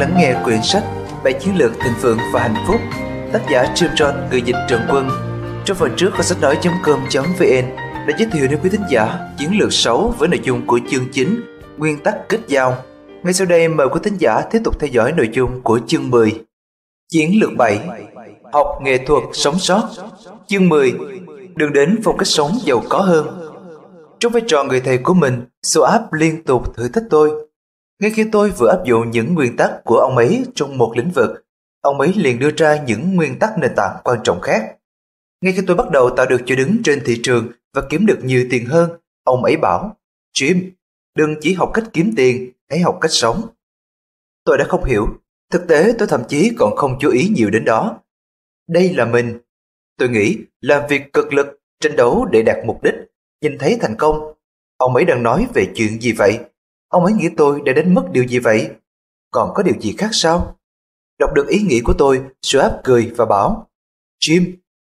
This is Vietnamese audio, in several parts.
lắng nghe quyển sách Bảy chiến lược thịnh vượng và hạnh phúc tác giả Jim John người dịch Trần Quân. Trong phần trước của sách nói.com.vn đã giới thiệu đến quý thính giả chiến lược 6 với nội dung của chương 9 nguyên tắc kết giao. Ngay sau đây mời quý thính giả tiếp tục theo dõi nội dung của chương 10. Chiến lược 7 Học nghệ thuật sống sót Chương 10 Đường đến phong cách sống giàu có hơn Trong vai trò người thầy của mình, Soap liên tục thử thách tôi ngay khi tôi vừa áp dụng những nguyên tắc của ông ấy trong một lĩnh vực, ông ấy liền đưa ra những nguyên tắc nền tảng quan trọng khác. Ngay khi tôi bắt đầu tạo được chỗ đứng trên thị trường và kiếm được nhiều tiền hơn, ông ấy bảo, Jim, đừng chỉ học cách kiếm tiền, hãy học cách sống. Tôi đã không hiểu, thực tế tôi thậm chí còn không chú ý nhiều đến đó. Đây là mình. Tôi nghĩ làm việc cực lực, tranh đấu để đạt mục đích, nhìn thấy thành công. Ông ấy đang nói về chuyện gì vậy? Ông ấy nghĩ tôi đã đến mất điều gì vậy? Còn có điều gì khác sao? Đọc được ý nghĩ của tôi, Schwab cười và bảo Jim,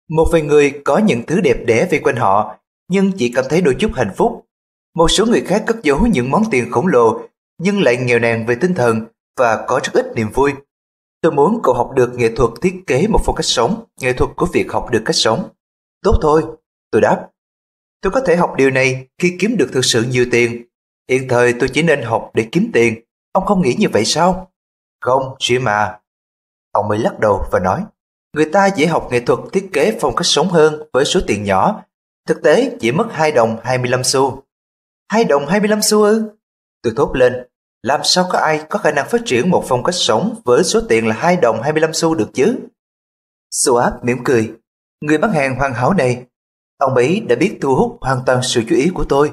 một vài người có những thứ đẹp đẽ về quanh họ, nhưng chỉ cảm thấy đôi chút hạnh phúc. Một số người khác cất giấu những món tiền khổng lồ, nhưng lại nghèo nàn về tinh thần và có rất ít niềm vui. Tôi muốn cậu học được nghệ thuật thiết kế một phong cách sống, nghệ thuật của việc học được cách sống. Tốt thôi, tôi đáp. Tôi có thể học điều này khi kiếm được thực sự nhiều tiền Hiện thời tôi chỉ nên học để kiếm tiền. Ông không nghĩ như vậy sao? Không, Jim mà. Ông mới lắc đầu và nói, người ta dễ học nghệ thuật thiết kế phong cách sống hơn với số tiền nhỏ. Thực tế chỉ mất 2 đồng 25 xu. 2 đồng 25 xu ư? Tôi thốt lên, làm sao có ai có khả năng phát triển một phong cách sống với số tiền là 2 đồng 25 xu được chứ? Suat mỉm cười, người bán hàng hoàn hảo này, ông ấy đã biết thu hút hoàn toàn sự chú ý của tôi.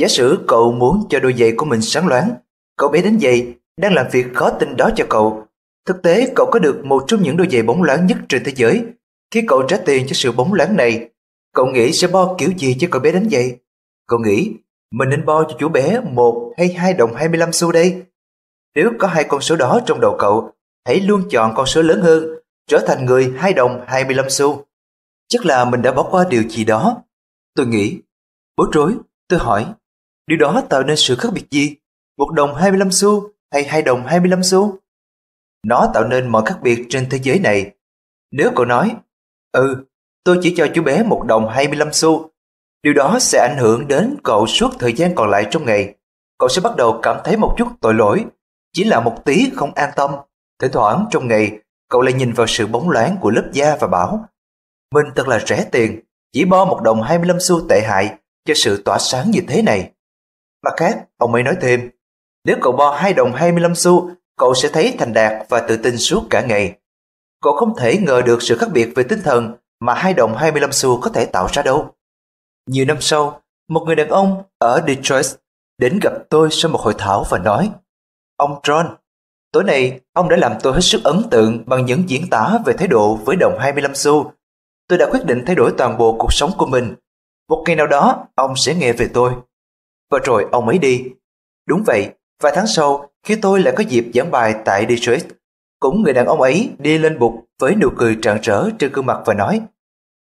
Giả sử cậu muốn cho đôi giày của mình sáng loáng, cậu bé đến giày đang làm việc khó tin đó cho cậu. Thực tế cậu có được một trong những đôi giày bóng loáng nhất trên thế giới. Khi cậu trả tiền cho sự bóng loáng này, cậu nghĩ sẽ bo kiểu gì cho cậu bé đánh giày? Cậu nghĩ mình nên bo cho chú bé một hay hai đồng 25 xu đây? Nếu có hai con số đó trong đầu cậu, hãy luôn chọn con số lớn hơn, trở thành người hai đồng 25 xu. Chắc là mình đã bỏ qua điều gì đó. Tôi nghĩ, bối rối, tôi hỏi, Điều đó tạo nên sự khác biệt gì? Một đồng 25 xu hay hai đồng 25 xu? Nó tạo nên mọi khác biệt trên thế giới này. Nếu cậu nói, ừ, tôi chỉ cho chú bé một đồng 25 xu, điều đó sẽ ảnh hưởng đến cậu suốt thời gian còn lại trong ngày. Cậu sẽ bắt đầu cảm thấy một chút tội lỗi, chỉ là một tí không an tâm. Thỉnh thoảng trong ngày, cậu lại nhìn vào sự bóng loáng của lớp da và bảo, mình thật là rẻ tiền, chỉ bo một đồng 25 xu tệ hại cho sự tỏa sáng như thế này. Mặt khác, ông ấy nói thêm, nếu cậu bo 2 đồng 25 xu, cậu sẽ thấy thành đạt và tự tin suốt cả ngày. Cậu không thể ngờ được sự khác biệt về tinh thần mà 2 đồng 25 xu có thể tạo ra đâu. Nhiều năm sau, một người đàn ông ở Detroit đến gặp tôi sau một hội thảo và nói Ông John, tối nay ông đã làm tôi hết sức ấn tượng bằng những diễn tả về thái độ với đồng 25 xu. Tôi đã quyết định thay đổi toàn bộ cuộc sống của mình. Một ngày nào đó, ông sẽ nghe về tôi. Và rồi ông ấy đi. Đúng vậy, vài tháng sau, khi tôi lại có dịp giảng bài tại Detroit, cũng người đàn ông ấy đi lên bục với nụ cười tràn rỡ trên gương mặt và nói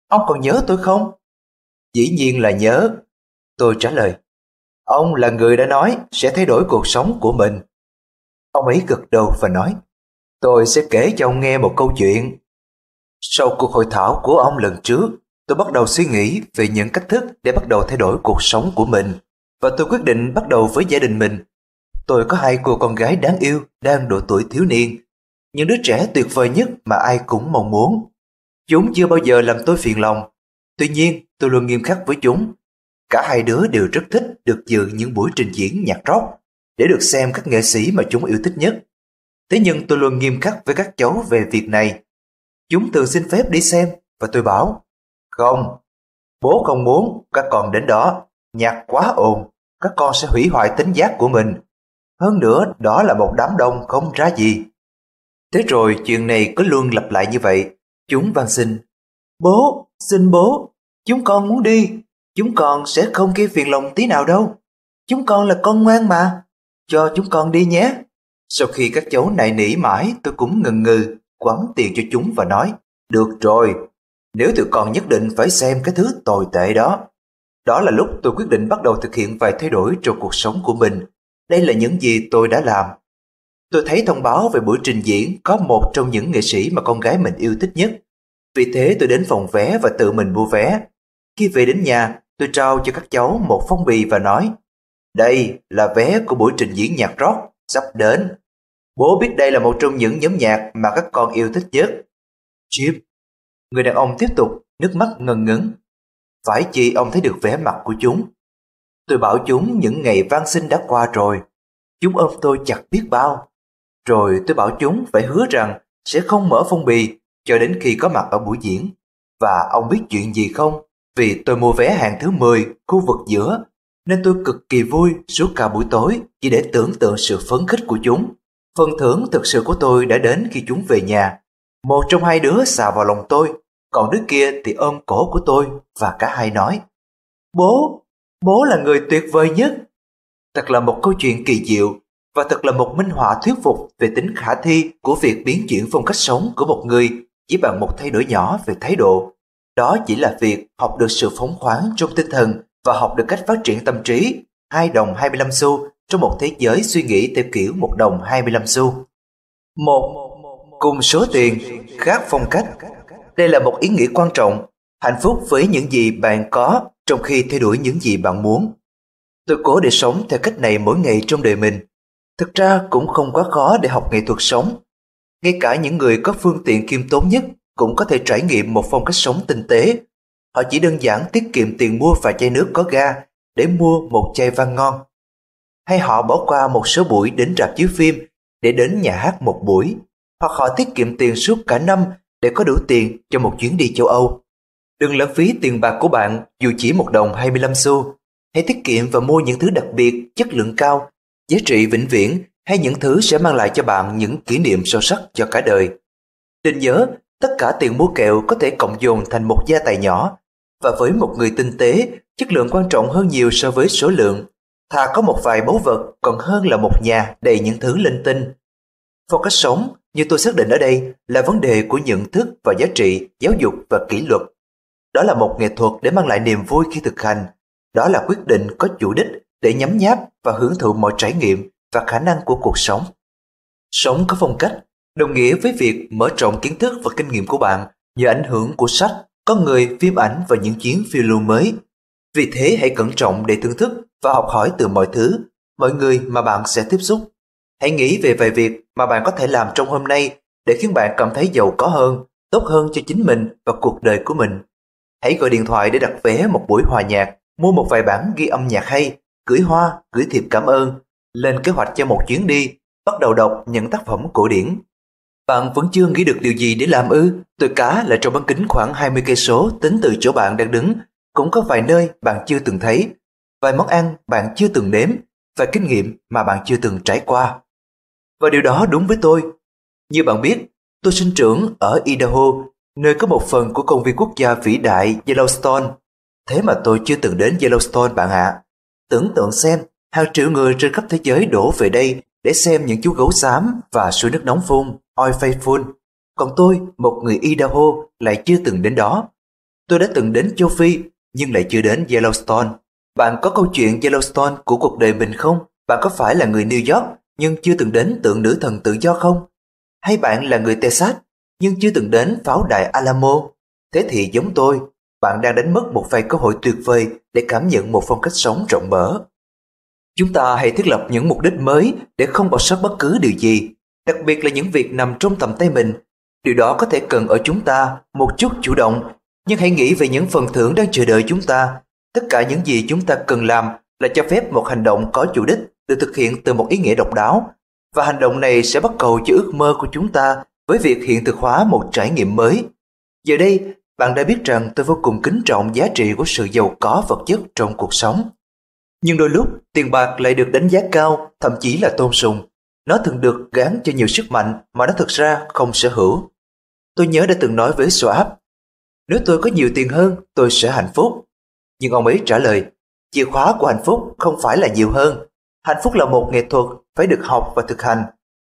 Ông còn nhớ tôi không? Dĩ nhiên là nhớ. Tôi trả lời Ông là người đã nói sẽ thay đổi cuộc sống của mình. Ông ấy gật đầu và nói Tôi sẽ kể cho ông nghe một câu chuyện. Sau cuộc hội thảo của ông lần trước, tôi bắt đầu suy nghĩ về những cách thức để bắt đầu thay đổi cuộc sống của mình và tôi quyết định bắt đầu với gia đình mình. Tôi có hai cô con gái đáng yêu đang độ tuổi thiếu niên, những đứa trẻ tuyệt vời nhất mà ai cũng mong muốn. Chúng chưa bao giờ làm tôi phiền lòng, tuy nhiên tôi luôn nghiêm khắc với chúng. Cả hai đứa đều rất thích được dự những buổi trình diễn nhạc rock để được xem các nghệ sĩ mà chúng yêu thích nhất. Thế nhưng tôi luôn nghiêm khắc với các cháu về việc này. Chúng thường xin phép đi xem và tôi bảo, không, bố không muốn các con đến đó nhạc quá ồn, các con sẽ hủy hoại tính giác của mình. Hơn nữa, đó là một đám đông không ra gì. Thế rồi chuyện này cứ luôn lặp lại như vậy. Chúng van xin. Bố, xin bố, chúng con muốn đi. Chúng con sẽ không gây phiền lòng tí nào đâu. Chúng con là con ngoan mà. Cho chúng con đi nhé. Sau khi các cháu này nỉ mãi, tôi cũng ngần ngừ, quẳng tiền cho chúng và nói, được rồi, nếu tụi con nhất định phải xem cái thứ tồi tệ đó, đó là lúc tôi quyết định bắt đầu thực hiện vài thay đổi trong cuộc sống của mình. Đây là những gì tôi đã làm. Tôi thấy thông báo về buổi trình diễn có một trong những nghệ sĩ mà con gái mình yêu thích nhất. Vì thế tôi đến phòng vé và tự mình mua vé. Khi về đến nhà, tôi trao cho các cháu một phong bì và nói Đây là vé của buổi trình diễn nhạc rock sắp đến. Bố biết đây là một trong những nhóm nhạc mà các con yêu thích nhất. Chip. Người đàn ông tiếp tục, nước mắt ngần ngấn. Phải chi ông thấy được vẻ mặt của chúng? Tôi bảo chúng những ngày vang sinh đã qua rồi. Chúng ôm tôi chặt biết bao. Rồi tôi bảo chúng phải hứa rằng sẽ không mở phong bì cho đến khi có mặt ở buổi diễn. Và ông biết chuyện gì không? Vì tôi mua vé hàng thứ 10, khu vực giữa, nên tôi cực kỳ vui suốt cả buổi tối chỉ để tưởng tượng sự phấn khích của chúng. Phần thưởng thực sự của tôi đã đến khi chúng về nhà. Một trong hai đứa xà vào lòng tôi, còn đứa kia thì ôm cổ của tôi và cả hai nói Bố, bố là người tuyệt vời nhất. Thật là một câu chuyện kỳ diệu và thật là một minh họa thuyết phục về tính khả thi của việc biến chuyển phong cách sống của một người chỉ bằng một thay đổi nhỏ về thái độ. Đó chỉ là việc học được sự phóng khoáng trong tinh thần và học được cách phát triển tâm trí. Hai đồng 25 xu trong một thế giới suy nghĩ theo kiểu một đồng 25 xu. Một, cùng số tiền, khác phong cách. Đây là một ý nghĩa quan trọng, hạnh phúc với những gì bạn có trong khi theo đuổi những gì bạn muốn. Tôi cố để sống theo cách này mỗi ngày trong đời mình. Thực ra cũng không quá khó để học nghệ thuật sống. Ngay cả những người có phương tiện kiêm tốn nhất cũng có thể trải nghiệm một phong cách sống tinh tế. Họ chỉ đơn giản tiết kiệm tiền mua vài chai nước có ga để mua một chai vang ngon. Hay họ bỏ qua một số buổi đến rạp chiếu phim để đến nhà hát một buổi. Hoặc họ tiết kiệm tiền suốt cả năm để có đủ tiền cho một chuyến đi châu Âu. Đừng lãng phí tiền bạc của bạn dù chỉ một đồng 25 xu. Hãy tiết kiệm và mua những thứ đặc biệt, chất lượng cao, giá trị vĩnh viễn hay những thứ sẽ mang lại cho bạn những kỷ niệm sâu sắc cho cả đời. Nên nhớ, tất cả tiền mua kẹo có thể cộng dồn thành một gia tài nhỏ và với một người tinh tế, chất lượng quan trọng hơn nhiều so với số lượng. Thà có một vài báu vật còn hơn là một nhà đầy những thứ linh tinh. Phong cách sống, như tôi xác định ở đây, là vấn đề của nhận thức và giá trị, giáo dục và kỷ luật. Đó là một nghệ thuật để mang lại niềm vui khi thực hành. Đó là quyết định có chủ đích để nhắm nháp và hưởng thụ mọi trải nghiệm và khả năng của cuộc sống. Sống có phong cách đồng nghĩa với việc mở rộng kiến thức và kinh nghiệm của bạn nhờ ảnh hưởng của sách, con người, phim ảnh và những chuyến phiêu lưu mới. Vì thế hãy cẩn trọng để thưởng thức và học hỏi từ mọi thứ, mọi người mà bạn sẽ tiếp xúc. Hãy nghĩ về vài việc mà bạn có thể làm trong hôm nay để khiến bạn cảm thấy giàu có hơn, tốt hơn cho chính mình và cuộc đời của mình. Hãy gọi điện thoại để đặt vé một buổi hòa nhạc, mua một vài bản ghi âm nhạc hay, gửi hoa, gửi thiệp cảm ơn, lên kế hoạch cho một chuyến đi, bắt đầu đọc những tác phẩm cổ điển. Bạn vẫn chưa nghĩ được điều gì để làm ư? Tôi cá là trong bán kính khoảng 20 cây số tính từ chỗ bạn đang đứng, cũng có vài nơi bạn chưa từng thấy, vài món ăn bạn chưa từng nếm, vài kinh nghiệm mà bạn chưa từng trải qua. Và điều đó đúng với tôi. Như bạn biết, tôi sinh trưởng ở Idaho, nơi có một phần của công viên quốc gia vĩ đại Yellowstone. Thế mà tôi chưa từng đến Yellowstone bạn ạ. Tưởng tượng xem, hàng triệu người trên khắp thế giới đổ về đây để xem những chú gấu xám và suối nước nóng phun, Oi Faithful. Còn tôi, một người Idaho, lại chưa từng đến đó. Tôi đã từng đến châu Phi, nhưng lại chưa đến Yellowstone. Bạn có câu chuyện Yellowstone của cuộc đời mình không? Bạn có phải là người New York nhưng chưa từng đến tượng nữ thần tự do không? Hay bạn là người Texas nhưng chưa từng đến pháo đài Alamo? Thế thì giống tôi, bạn đang đánh mất một vài cơ hội tuyệt vời để cảm nhận một phong cách sống rộng mở. Chúng ta hãy thiết lập những mục đích mới để không bỏ sót bất cứ điều gì, đặc biệt là những việc nằm trong tầm tay mình. Điều đó có thể cần ở chúng ta một chút chủ động, nhưng hãy nghĩ về những phần thưởng đang chờ đợi chúng ta. Tất cả những gì chúng ta cần làm là cho phép một hành động có chủ đích được thực hiện từ một ý nghĩa độc đáo, và hành động này sẽ bắt cầu cho ước mơ của chúng ta với việc hiện thực hóa một trải nghiệm mới. Giờ đây, bạn đã biết rằng tôi vô cùng kính trọng giá trị của sự giàu có vật chất trong cuộc sống. Nhưng đôi lúc, tiền bạc lại được đánh giá cao, thậm chí là tôn sùng. Nó thường được gán cho nhiều sức mạnh mà nó thực ra không sở hữu. Tôi nhớ đã từng nói với Soap, nếu tôi có nhiều tiền hơn, tôi sẽ hạnh phúc. Nhưng ông ấy trả lời, chìa khóa của hạnh phúc không phải là nhiều hơn. Hạnh phúc là một nghệ thuật, phải được học và thực hành.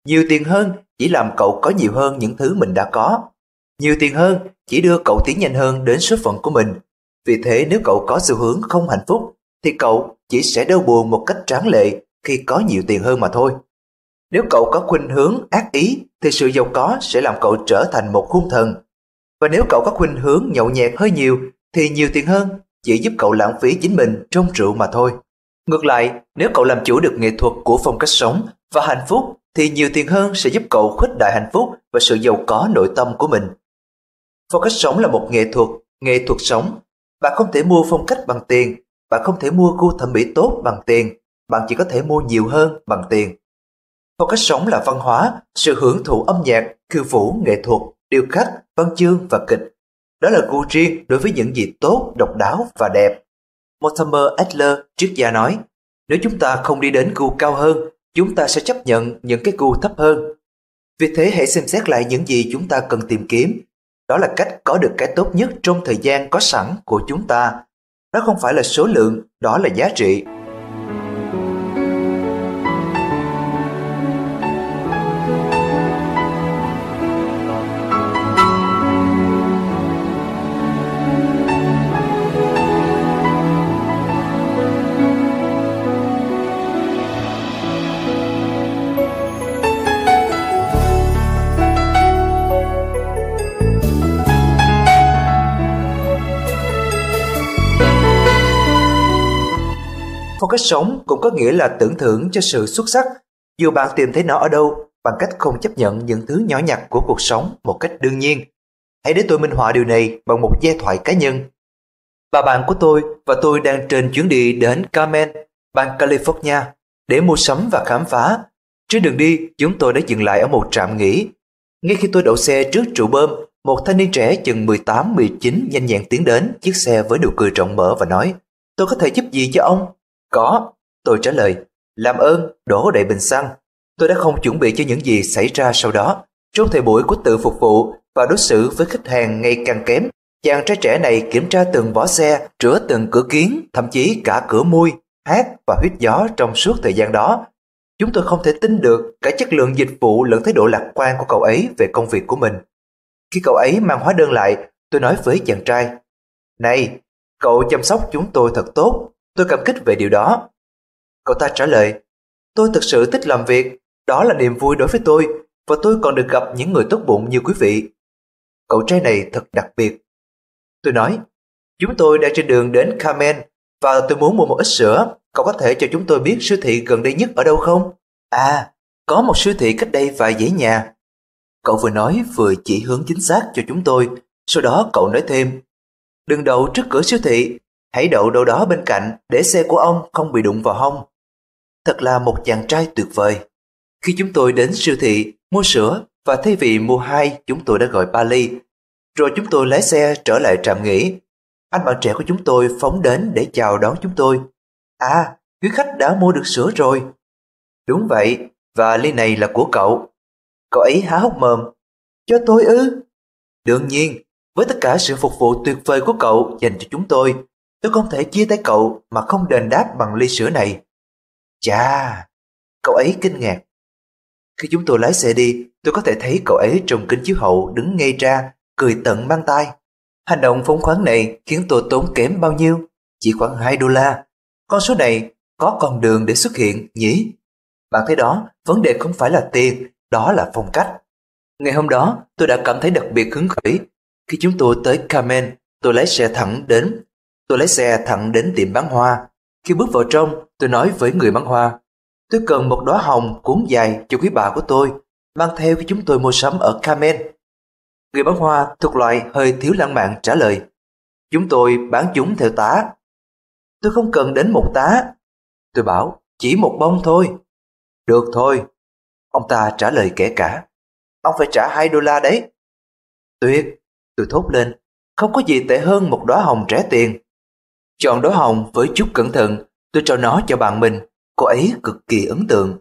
Nhiều tiền hơn chỉ làm cậu có nhiều hơn những thứ mình đã có. Nhiều tiền hơn chỉ đưa cậu tiến nhanh hơn đến số phận của mình. Vì thế nếu cậu có xu hướng không hạnh phúc, thì cậu chỉ sẽ đau buồn một cách tráng lệ khi có nhiều tiền hơn mà thôi. Nếu cậu có khuynh hướng ác ý thì sự giàu có sẽ làm cậu trở thành một hung thần. Và nếu cậu có khuynh hướng nhậu nhẹt hơi nhiều thì nhiều tiền hơn chỉ giúp cậu lãng phí chính mình trong rượu mà thôi. Ngược lại, nếu cậu làm chủ được nghệ thuật của phong cách sống và hạnh phúc thì nhiều tiền hơn sẽ giúp cậu khuếch đại hạnh phúc và sự giàu có nội tâm của mình. Phong cách sống là một nghệ thuật, nghệ thuật sống. Bạn không thể mua phong cách bằng tiền, bạn không thể mua khu thẩm mỹ tốt bằng tiền, bạn chỉ có thể mua nhiều hơn bằng tiền. Phong cách sống là văn hóa, sự hưởng thụ âm nhạc, khiêu vũ, nghệ thuật, điêu khắc, văn chương và kịch. Đó là gu riêng đối với những gì tốt, độc đáo và đẹp. Mortimer Adler, triết gia nói, nếu chúng ta không đi đến gu cao hơn, chúng ta sẽ chấp nhận những cái gu thấp hơn. Vì thế hãy xem xét lại những gì chúng ta cần tìm kiếm. Đó là cách có được cái tốt nhất trong thời gian có sẵn của chúng ta. Đó không phải là số lượng, đó là giá trị. Phong cách sống cũng có nghĩa là tưởng thưởng cho sự xuất sắc, dù bạn tìm thấy nó ở đâu bằng cách không chấp nhận những thứ nhỏ nhặt của cuộc sống một cách đương nhiên. Hãy để tôi minh họa điều này bằng một giai thoại cá nhân. Bà bạn của tôi và tôi đang trên chuyến đi đến Carmen, bang California, để mua sắm và khám phá. Trên đường đi, chúng tôi đã dừng lại ở một trạm nghỉ. Ngay khi tôi đậu xe trước trụ bơm, một thanh niên trẻ chừng 18-19 nhanh nhẹn tiến đến chiếc xe với nụ cười rộng mở và nói Tôi có thể giúp gì cho ông? Có, tôi trả lời. Làm ơn, đổ đầy bình xăng. Tôi đã không chuẩn bị cho những gì xảy ra sau đó. Trong thời buổi của tự phục vụ và đối xử với khách hàng ngày càng kém, chàng trai trẻ này kiểm tra từng vỏ xe, rửa từng cửa kiến, thậm chí cả cửa mui, hát và huyết gió trong suốt thời gian đó. Chúng tôi không thể tin được cả chất lượng dịch vụ lẫn thái độ lạc quan của cậu ấy về công việc của mình. Khi cậu ấy mang hóa đơn lại, tôi nói với chàng trai, Này, cậu chăm sóc chúng tôi thật tốt, Tôi cảm kích về điều đó. Cậu ta trả lời, tôi thực sự thích làm việc, đó là niềm vui đối với tôi, và tôi còn được gặp những người tốt bụng như quý vị. Cậu trai này thật đặc biệt. Tôi nói, chúng tôi đang trên đường đến Carmen, và tôi muốn mua một ít sữa, cậu có thể cho chúng tôi biết siêu thị gần đây nhất ở đâu không? À, có một siêu thị cách đây vài dãy nhà. Cậu vừa nói vừa chỉ hướng chính xác cho chúng tôi, sau đó cậu nói thêm, đường đầu trước cửa siêu thị, Hãy đậu đâu đó bên cạnh để xe của ông không bị đụng vào hông. Thật là một chàng trai tuyệt vời. Khi chúng tôi đến siêu thị mua sữa và thay vì mua hai chúng tôi đã gọi ba ly. Rồi chúng tôi lái xe trở lại trạm nghỉ. Anh bạn trẻ của chúng tôi phóng đến để chào đón chúng tôi. À, quý khách đã mua được sữa rồi. Đúng vậy, và ly này là của cậu. Cậu ấy há hốc mồm. Cho tôi ư? Đương nhiên, với tất cả sự phục vụ tuyệt vời của cậu dành cho chúng tôi, Tôi không thể chia tay cậu mà không đền đáp bằng ly sữa này. Chà, cậu ấy kinh ngạc. Khi chúng tôi lái xe đi, tôi có thể thấy cậu ấy trong kính chiếu hậu đứng ngay ra, cười tận mang tay. Hành động phóng khoáng này khiến tôi tốn kém bao nhiêu? Chỉ khoảng 2 đô la. Con số này có con đường để xuất hiện, nhỉ? Bạn thấy đó, vấn đề không phải là tiền, đó là phong cách. Ngày hôm đó, tôi đã cảm thấy đặc biệt hứng khởi. Khi chúng tôi tới Carmen, tôi lái xe thẳng đến Tôi lái xe thẳng đến tiệm bán hoa. Khi bước vào trong, tôi nói với người bán hoa. Tôi cần một đóa hồng cuốn dài cho quý bà của tôi, mang theo khi chúng tôi mua sắm ở Carmen. Người bán hoa thuộc loại hơi thiếu lãng mạn trả lời. Chúng tôi bán chúng theo tá. Tôi không cần đến một tá. Tôi bảo, chỉ một bông thôi. Được thôi. Ông ta trả lời kể cả. Ông phải trả 2 đô la đấy. Tuyệt, tôi thốt lên. Không có gì tệ hơn một đóa hồng rẻ tiền. Chọn đóa hồng với chút cẩn thận, tôi cho nó cho bạn mình, cô ấy cực kỳ ấn tượng.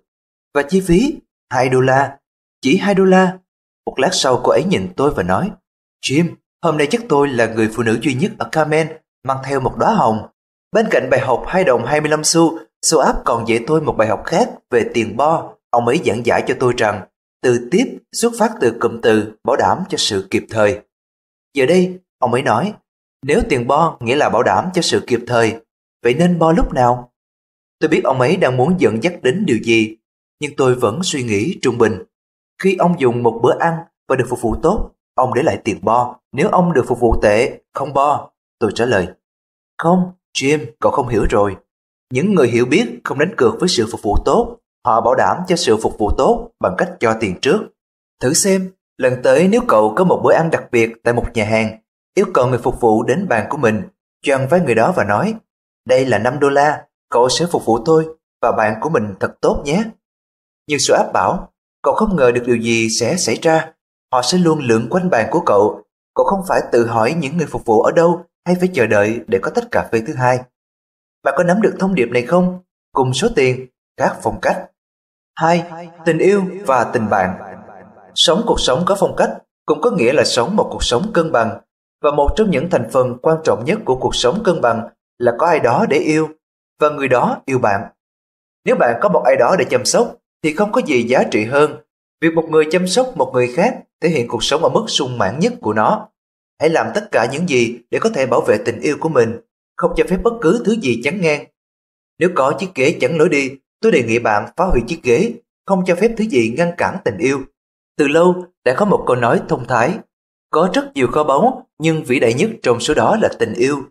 Và chi phí, 2 đô la, chỉ 2 đô la. Một lát sau cô ấy nhìn tôi và nói, Jim, hôm nay chắc tôi là người phụ nữ duy nhất ở Carmen mang theo một đóa hồng. Bên cạnh bài học 2 đồng 25 xu, số áp còn dạy tôi một bài học khác về tiền bo. Ông ấy giảng giải cho tôi rằng, từ tiếp xuất phát từ cụm từ bảo đảm cho sự kịp thời. Giờ đây, ông ấy nói, nếu tiền bo nghĩa là bảo đảm cho sự kịp thời, vậy nên bo lúc nào? Tôi biết ông ấy đang muốn dẫn dắt đến điều gì. nhưng tôi vẫn suy nghĩ trung bình. Khi ông dùng một bữa ăn và được phục vụ tốt, ông để lại tiền bo. Nếu ông được phục vụ tệ, không bo. Tôi trả lời. Không, Jim, cậu không hiểu rồi. Những người hiểu biết không đánh cược với sự phục vụ tốt. Họ bảo đảm cho sự phục vụ tốt bằng cách cho tiền trước. Thử xem, lần tới nếu cậu có một bữa ăn đặc biệt tại một nhà hàng, yêu cầu người phục vụ đến bàn của mình, choàng với người đó và nói, đây là 5 đô la, cậu sẽ phục vụ tôi và bạn của mình thật tốt nhé. Nhưng số áp bảo, cậu không ngờ được điều gì sẽ xảy ra. Họ sẽ luôn lượn quanh bàn của cậu. Cậu không phải tự hỏi những người phục vụ ở đâu hay phải chờ đợi để có tách cà phê thứ hai. Bạn có nắm được thông điệp này không? Cùng số tiền, các phong cách. Hai, tình yêu và tình bạn. Sống cuộc sống có phong cách cũng có nghĩa là sống một cuộc sống cân bằng. Và một trong những thành phần quan trọng nhất của cuộc sống cân bằng là có ai đó để yêu và người đó yêu bạn. Nếu bạn có một ai đó để chăm sóc thì không có gì giá trị hơn. Việc một người chăm sóc một người khác thể hiện cuộc sống ở mức sung mãn nhất của nó. Hãy làm tất cả những gì để có thể bảo vệ tình yêu của mình, không cho phép bất cứ thứ gì chắn ngang. Nếu có chiếc ghế chắn lối đi, tôi đề nghị bạn phá hủy chiếc ghế, không cho phép thứ gì ngăn cản tình yêu. Từ lâu đã có một câu nói thông thái, có rất nhiều kho báu, nhưng vĩ đại nhất trong số đó là tình yêu.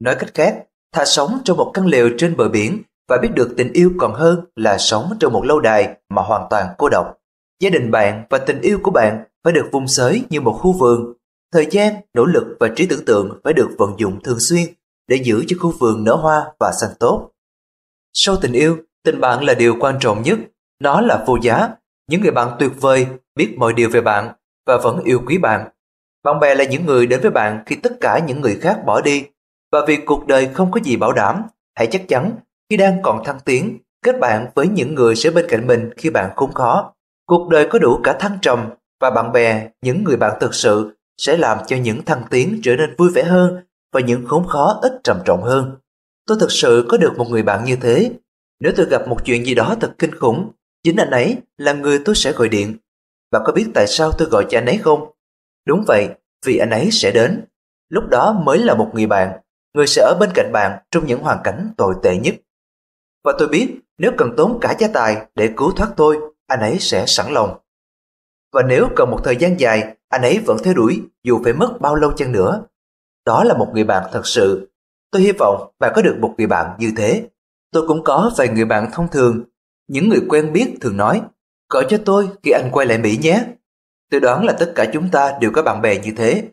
Nói cách khác, thà sống trong một căn lều trên bờ biển và biết được tình yêu còn hơn là sống trong một lâu đài mà hoàn toàn cô độc. Gia đình bạn và tình yêu của bạn phải được vung sới như một khu vườn. Thời gian, nỗ lực và trí tưởng tượng phải được vận dụng thường xuyên để giữ cho khu vườn nở hoa và xanh tốt. Sau tình yêu, tình bạn là điều quan trọng nhất. Nó là vô giá. Những người bạn tuyệt vời biết mọi điều về bạn và vẫn yêu quý bạn. Bạn bè là những người đến với bạn khi tất cả những người khác bỏ đi. Và vì cuộc đời không có gì bảo đảm, hãy chắc chắn khi đang còn thăng tiến, kết bạn với những người sẽ bên cạnh mình khi bạn khốn khó. Cuộc đời có đủ cả thăng trầm và bạn bè, những người bạn thực sự sẽ làm cho những thăng tiến trở nên vui vẻ hơn và những khốn khó ít trầm trọng hơn. Tôi thực sự có được một người bạn như thế. Nếu tôi gặp một chuyện gì đó thật kinh khủng, chính anh ấy là người tôi sẽ gọi điện. Bạn có biết tại sao tôi gọi cho anh ấy không? Đúng vậy, vì anh ấy sẽ đến. Lúc đó mới là một người bạn, người sẽ ở bên cạnh bạn trong những hoàn cảnh tồi tệ nhất. Và tôi biết nếu cần tốn cả gia tài để cứu thoát tôi, anh ấy sẽ sẵn lòng. Và nếu cần một thời gian dài, anh ấy vẫn theo đuổi dù phải mất bao lâu chăng nữa. Đó là một người bạn thật sự. Tôi hy vọng bạn có được một người bạn như thế. Tôi cũng có vài người bạn thông thường. Những người quen biết thường nói, gọi cho tôi khi anh quay lại Mỹ nhé. Tôi đoán là tất cả chúng ta đều có bạn bè như thế.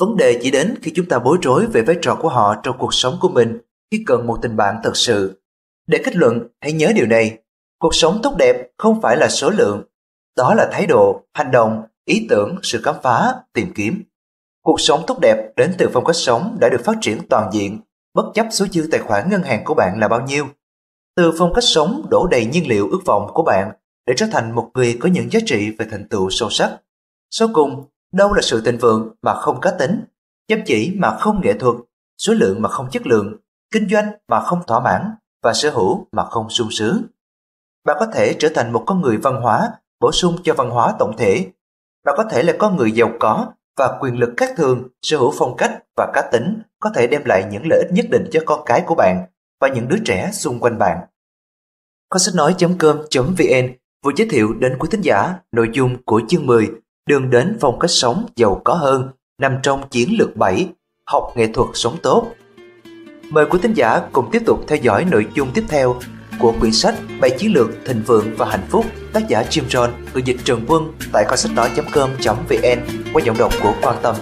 Vấn đề chỉ đến khi chúng ta bối rối về vai trò của họ trong cuộc sống của mình khi cần một tình bạn thật sự. Để kết luận, hãy nhớ điều này. Cuộc sống tốt đẹp không phải là số lượng. Đó là thái độ, hành động, ý tưởng, sự khám phá, tìm kiếm. Cuộc sống tốt đẹp đến từ phong cách sống đã được phát triển toàn diện, bất chấp số dư tài khoản ngân hàng của bạn là bao nhiêu. Từ phong cách sống đổ đầy nhiên liệu ước vọng của bạn để trở thành một người có những giá trị về thành tựu sâu sắc số cùng, đâu là sự thịnh vượng mà không cá tính, chăm chỉ mà không nghệ thuật, số lượng mà không chất lượng, kinh doanh mà không thỏa mãn, và sở hữu mà không sung sướng. Bạn có thể trở thành một con người văn hóa, bổ sung cho văn hóa tổng thể. Bạn có thể là con người giàu có và quyền lực khác thường, sở hữu phong cách và cá tính có thể đem lại những lợi ích nhất định cho con cái của bạn và những đứa trẻ xung quanh bạn. Kho sách nói.com.vn vừa giới thiệu đến quý thính giả nội dung của chương 10 đường đến phong cách sống giàu có hơn, nằm trong chiến lược 7 học nghệ thuật sống tốt. Mời quý thính giả cùng tiếp tục theo dõi nội dung tiếp theo của quyển sách 7 chiến lược thịnh vượng và hạnh phúc, tác giả Jim Rohn được dịch Trần Quân tại kho sách nói.com.vn qua giọng đọc của Quan Tâm.